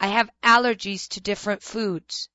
I have allergies to different foods.